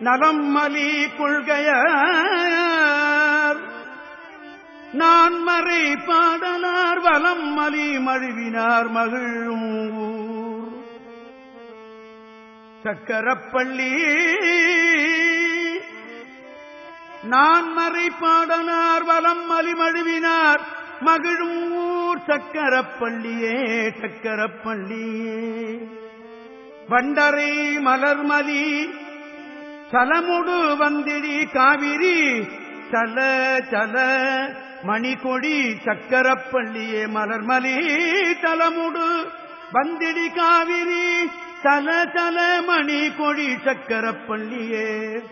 நலம் மலி கொள்கையார். நான் மறை பாடலார் வலம் மலி மழுவினார் மகிழும் சக்கரப்பள்ளி நான் மறை பாடனார் வலம் மலிமழுவினார் மகிழும் ஊர் சக்கரப்பள்ளியே சக்கரப்பள்ளியே. வண்டரை மலர்மலி சலமுடு வந்திடி காவிரி. சல சல மணிகொடி சக்கரப்பள்ளியே மலர்மலி தலமுடு. வந்திடி காவிரி சல சல மணி கொடி சக்கரப்பள்ளியே.